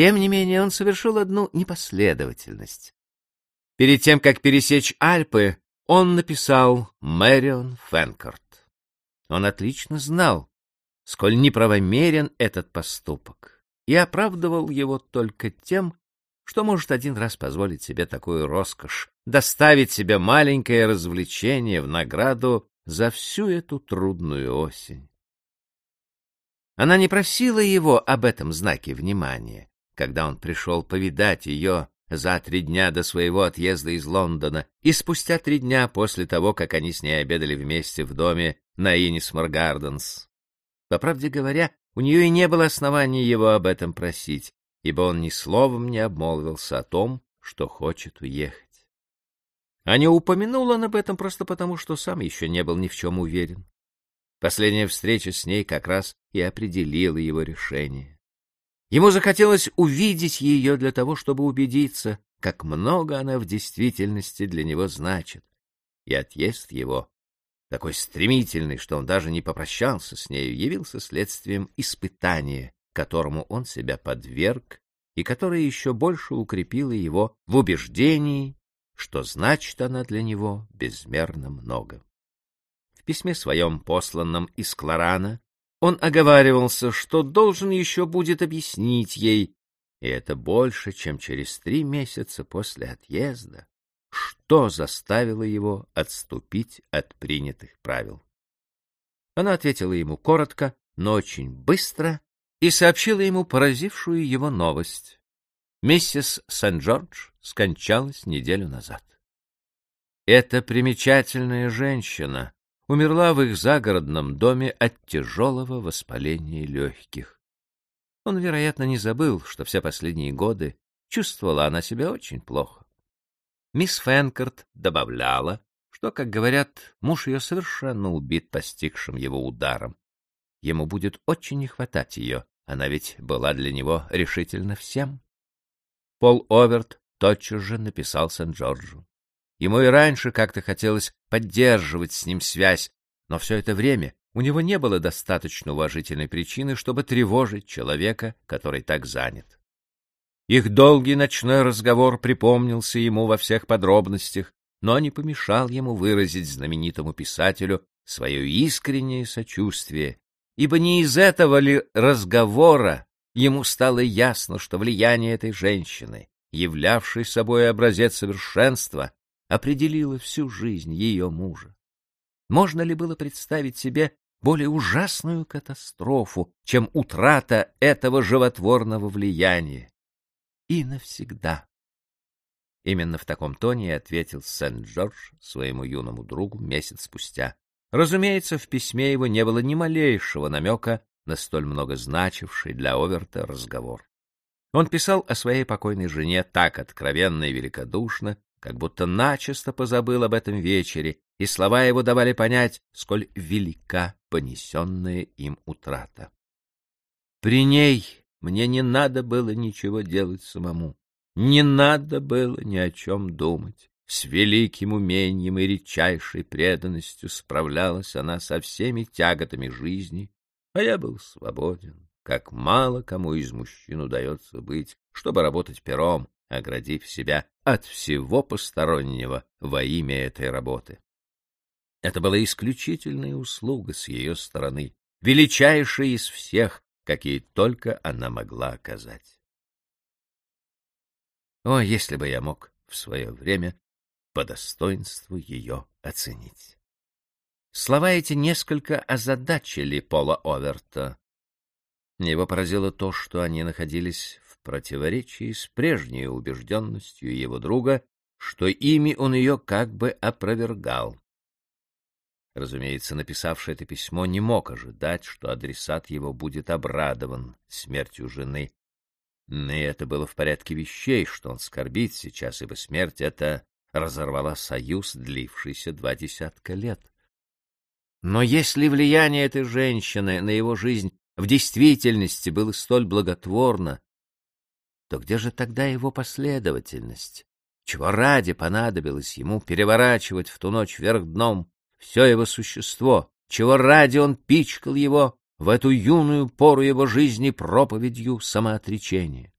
Тем не менее, он совершил одну непоследовательность. Перед тем, как пересечь Альпы, он написал «Мэрион Фенкарт». Он отлично знал, сколь неправомерен этот поступок, и оправдывал его только тем, что может один раз позволить себе такую роскошь, доставить себе маленькое развлечение в награду за всю эту трудную осень. Она не просила его об этом знаке внимания, когда он пришел повидать ее за три дня до своего отъезда из Лондона и спустя три дня после того, как они с ней обедали вместе в доме на Инисмор Гарденс. По правде говоря, у нее и не было оснований его об этом просить, ибо он ни словом не обмолвился о том, что хочет уехать. А не упомянул он об этом просто потому, что сам еще не был ни в чем уверен. Последняя встреча с ней как раз и определила его решение. Ему захотелось увидеть ее для того, чтобы убедиться, как много она в действительности для него значит. И отъезд его, такой стремительный, что он даже не попрощался с нею, явился следствием испытания, которому он себя подверг и которое еще больше укрепило его в убеждении, что значит она для него безмерно много. В письме своем, посланном из Кларана, он оговаривался, что должен еще будет объяснить ей, и это больше, чем через три месяца после отъезда, что заставило его отступить от принятых правил. Она ответила ему коротко, но очень быстро и сообщила ему поразившую его новость. Миссис Сент-Джордж скончалась неделю назад. Эта примечательная женщина умерла в их загородном доме от тяжелого воспаления легких. Он, вероятно, не забыл, что все последние годы чувствовала она себя очень плохо. Мисс Фенкарт добавляла, что, как говорят, муж ее совершенно убит постигшим его ударом. Ему будет очень не хватать ее, она ведь была для него решительно всем. Пол Оверт тотчас же написал Сент-Джорджу. Ему и раньше как-то хотелось поддерживать с ним связь, но все это время у него не было достаточно уважительной причины, чтобы тревожить человека, который так занят. Их долгий ночной разговор припомнился ему во всех подробностях, но не помешал ему выразить знаменитому писателю свое искреннее сочувствие, ибо не из этого ли разговора ему стало ясно, что влияние этой женщины, являвшей собой образец совершенства, определила всю жизнь ее мужа. Можно ли было представить себе более ужасную катастрофу, чем утрата этого животворного влияния? И навсегда. Именно в таком тоне ответил Сент-Джордж своему юному другу месяц спустя. Разумеется, в письме его не было ни малейшего намека на столь много значивший для Оверта разговор. Он писал о своей покойной жене так откровенно и великодушно, как будто начисто позабыл об этом вечере, и слова его давали понять, сколь велика понесенная им утрата. При ней мне не надо было ничего делать самому, не надо было ни о чем думать. С великим умением и редчайшей преданностью справлялась она со всеми тяготами жизни, а я был свободен, как мало кому из мужчин удается быть, чтобы работать пером, оградив себя от всего постороннего во имя этой работы. Это была исключительная услуга с ее стороны, величайшая из всех, какие только она могла оказать. О, если бы я мог в свое время по достоинству ее оценить. Слова эти несколько озадачили Пола Оверта. Его поразило то, что они находились противоречии с прежней убежденностью его друга, что ими он ее как бы опровергал. Разумеется, написавший это письмо не мог ожидать, что адресат его будет обрадован смертью жены. Но это было в порядке вещей, что он скорбит сейчас, ибо смерть эта разорвала союз, длившийся два десятка лет. Но если влияние этой женщины на его жизнь в действительности было столь благотворно, то где же тогда его последовательность? Чего ради понадобилось ему переворачивать в ту ночь вверх дном все его существо? Чего ради он пичкал его в эту юную пору его жизни проповедью самоотречения?